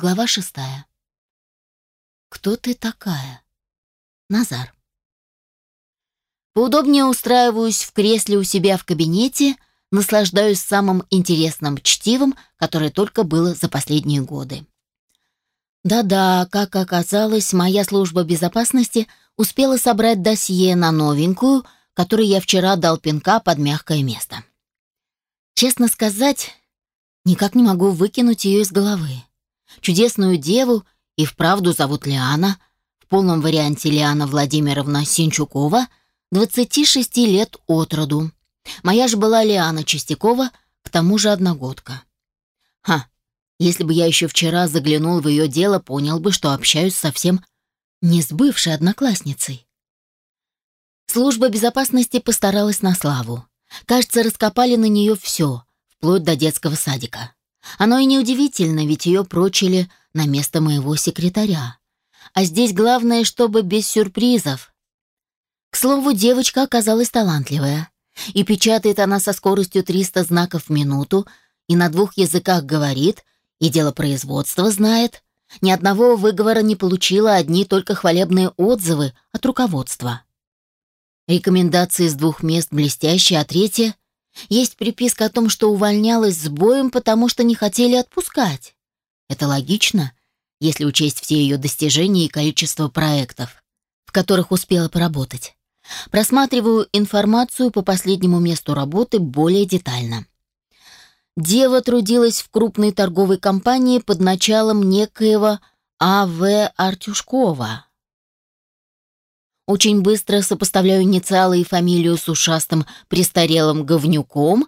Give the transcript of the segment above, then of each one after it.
Глава шестая. Кто ты такая? Назар. Поудобнее устраиваюсь в кресле у себя в кабинете, наслаждаюсь самым интересным чтивом, которое только было за последние годы. Да-да, как оказалось, моя служба безопасности успела собрать досье на новенькую, которой я вчера дал пинка под мягкое место. Честно сказать, никак не могу выкинуть ее из головы. Чудесную деву и вправду зовут Лиана, в полном варианте Лиана Владимировна Синчукова, 26 лет от роду. Моя же была Лиана Чистякова, к тому же одногодка. Ха, если бы я еще вчера заглянул в ее дело, понял бы, что общаюсь совсем не с бывшей одноклассницей. Служба безопасности постаралась на славу. Кажется, раскопали на нее все, вплоть до детского садика. Оно и неудивительно, ведь ее прочили на место моего секретаря. А здесь главное, чтобы без сюрпризов. К слову, девочка оказалась талантливая. И печатает она со скоростью 300 знаков в минуту, и на двух языках говорит, и дело производства знает. Ни одного выговора не получила, одни только хвалебные отзывы от руководства. Рекомендации с двух мест блестящие, а третье — есть приписка о том, что увольнялась с боем, потому что не хотели отпускать. Это логично, если учесть все ее достижения и количество проектов, в которых успела поработать. Просматриваю информацию по последнему месту работы более детально. Дева трудилась в крупной торговой компании под началом некоего А.В. Артюшкова. Очень быстро сопоставляю инициалы и фамилию с ушастым престарелым говнюком,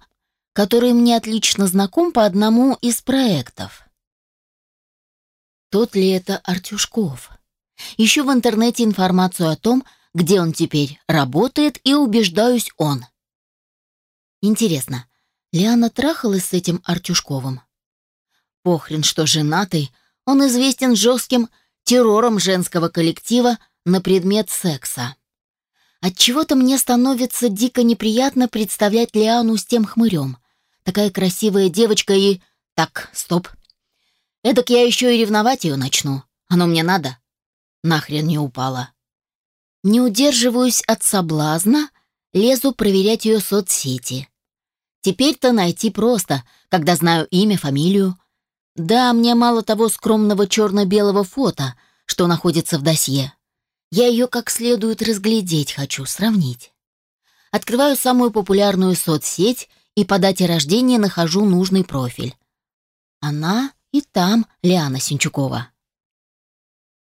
который мне отлично знаком по одному из проектов. Тот ли это Артюшков? Ищу в интернете информацию о том, где он теперь работает, и убеждаюсь он. Интересно, Лиана трахалась с этим Артюшковым? Похрен, что женатый, он известен жестким террором женского коллектива на предмет секса. Отчего-то мне становится дико неприятно представлять Лиану с тем хмырем. Такая красивая девочка и... Так, стоп. Эдак я еще и ревновать ее начну. Оно мне надо. Нахрен не упала. Не удерживаюсь от соблазна, лезу проверять ее соцсети. Теперь-то найти просто, когда знаю имя, фамилию. Да, мне мало того скромного черно-белого фото, что находится в досье. Я ее как следует разглядеть хочу, сравнить. Открываю самую популярную соцсеть и по дате рождения нахожу нужный профиль. Она и там Лиана Синчукова.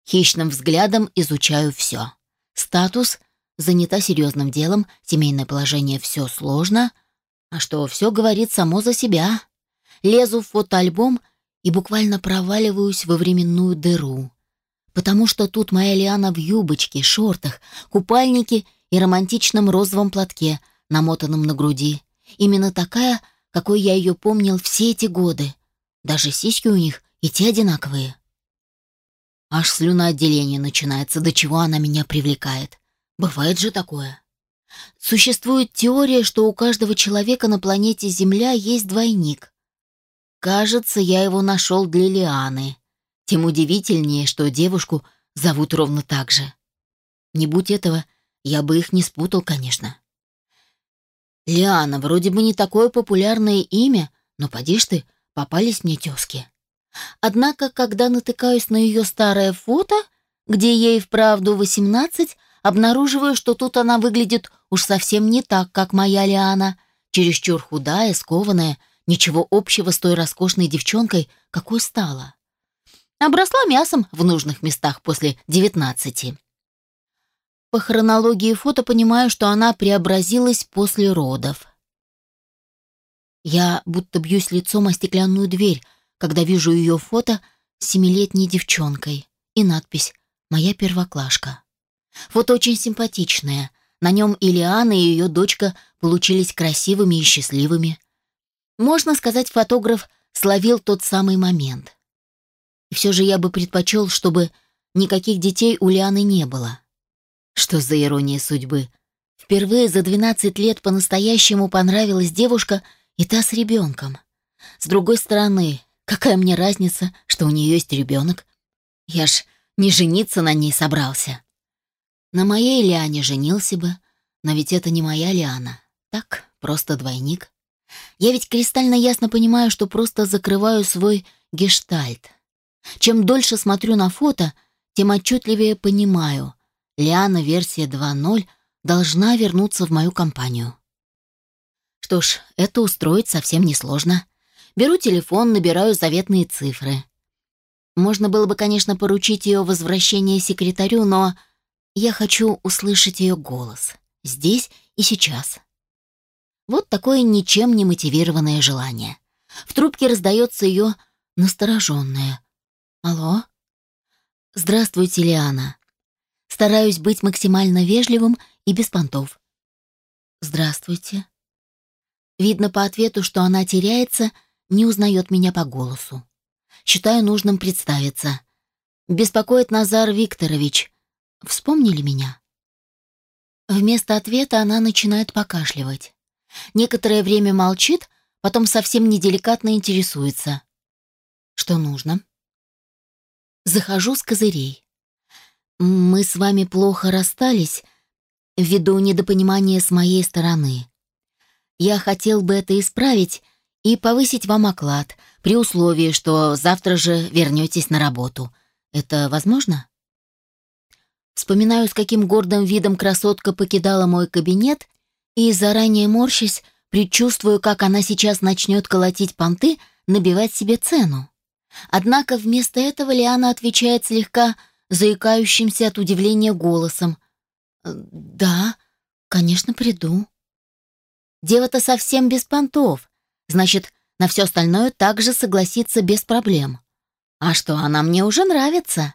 Хищным взглядом изучаю все. Статус занята серьезным делом, семейное положение все сложно, а что все говорит само за себя. Лезу в фотоальбом и буквально проваливаюсь во временную дыру потому что тут моя Лиана в юбочке, шортах, купальнике и романтичном розовом платке, намотанном на груди. Именно такая, какой я ее помнил все эти годы. Даже сиськи у них и те одинаковые. Аж слюноотделение начинается, до чего она меня привлекает. Бывает же такое. Существует теория, что у каждого человека на планете Земля есть двойник. Кажется, я его нашел для Лианы. Тем удивительнее, что девушку зовут ровно так же. Не будь этого, я бы их не спутал, конечно. Лиана, вроде бы не такое популярное имя, но поди ж ты, попались мне тезки. Однако, когда натыкаюсь на ее старое фото, где ей вправду 18, обнаруживаю, что тут она выглядит уж совсем не так, как моя Лиана, чересчур худая, скованная, ничего общего с той роскошной девчонкой, какой стала. Обросла мясом в нужных местах после девятнадцати. По хронологии фото понимаю, что она преобразилась после родов. Я будто бьюсь лицом о стеклянную дверь, когда вижу ее фото с семилетней девчонкой и надпись «Моя первоклашка». Фото очень симпатичное. На нем Илиана и ее дочка получились красивыми и счастливыми. Можно сказать, фотограф словил тот самый момент. И все же я бы предпочел, чтобы никаких детей у Лианы не было. Что за ирония судьбы? Впервые за 12 лет по-настоящему понравилась девушка, и та с ребенком. С другой стороны, Какая мне разница, что у нее есть ребенок? Я ж не жениться на ней собрался. На моей Лиане женился бы, но ведь это не моя Лиана. Так, просто двойник. Я ведь кристально ясно понимаю, что просто закрываю свой гештальт. Чем дольше смотрю на фото, тем отчетливее понимаю, Лиана версия 2.0 должна вернуться в мою компанию. Что ж, это устроить совсем несложно. Беру телефон, набираю заветные цифры. Можно было бы, конечно, поручить ее возвращение секретарю, но я хочу услышать ее голос. Здесь и сейчас. Вот такое ничем не мотивированное желание. В трубке раздается ее настороженное. «Алло?» «Здравствуйте, Лиана. Стараюсь быть максимально вежливым и без понтов». «Здравствуйте». Видно по ответу, что она теряется, не узнает меня по голосу. Считаю нужным представиться. Беспокоит Назар Викторович. Вспомнили меня? Вместо ответа она начинает покашливать. Некоторое время молчит, потом совсем неделикатно интересуется. Что нужно? Захожу с козырей. Мы с вами плохо расстались ввиду недопонимания с моей стороны. Я хотел бы это исправить и повысить вам оклад, при условии, что завтра же вернетесь на работу. Это возможно? Вспоминаю, с каким гордым видом красотка покидала мой кабинет, и, заранее морщась, предчувствую, как она сейчас начнет колотить понты, набивать себе цену. Однако вместо этого Лиана отвечает слегка заикающимся от удивления голосом. «Да, конечно, приду». Дева-то совсем без понтов. Значит, на все остальное также согласится без проблем. А что, она мне уже нравится.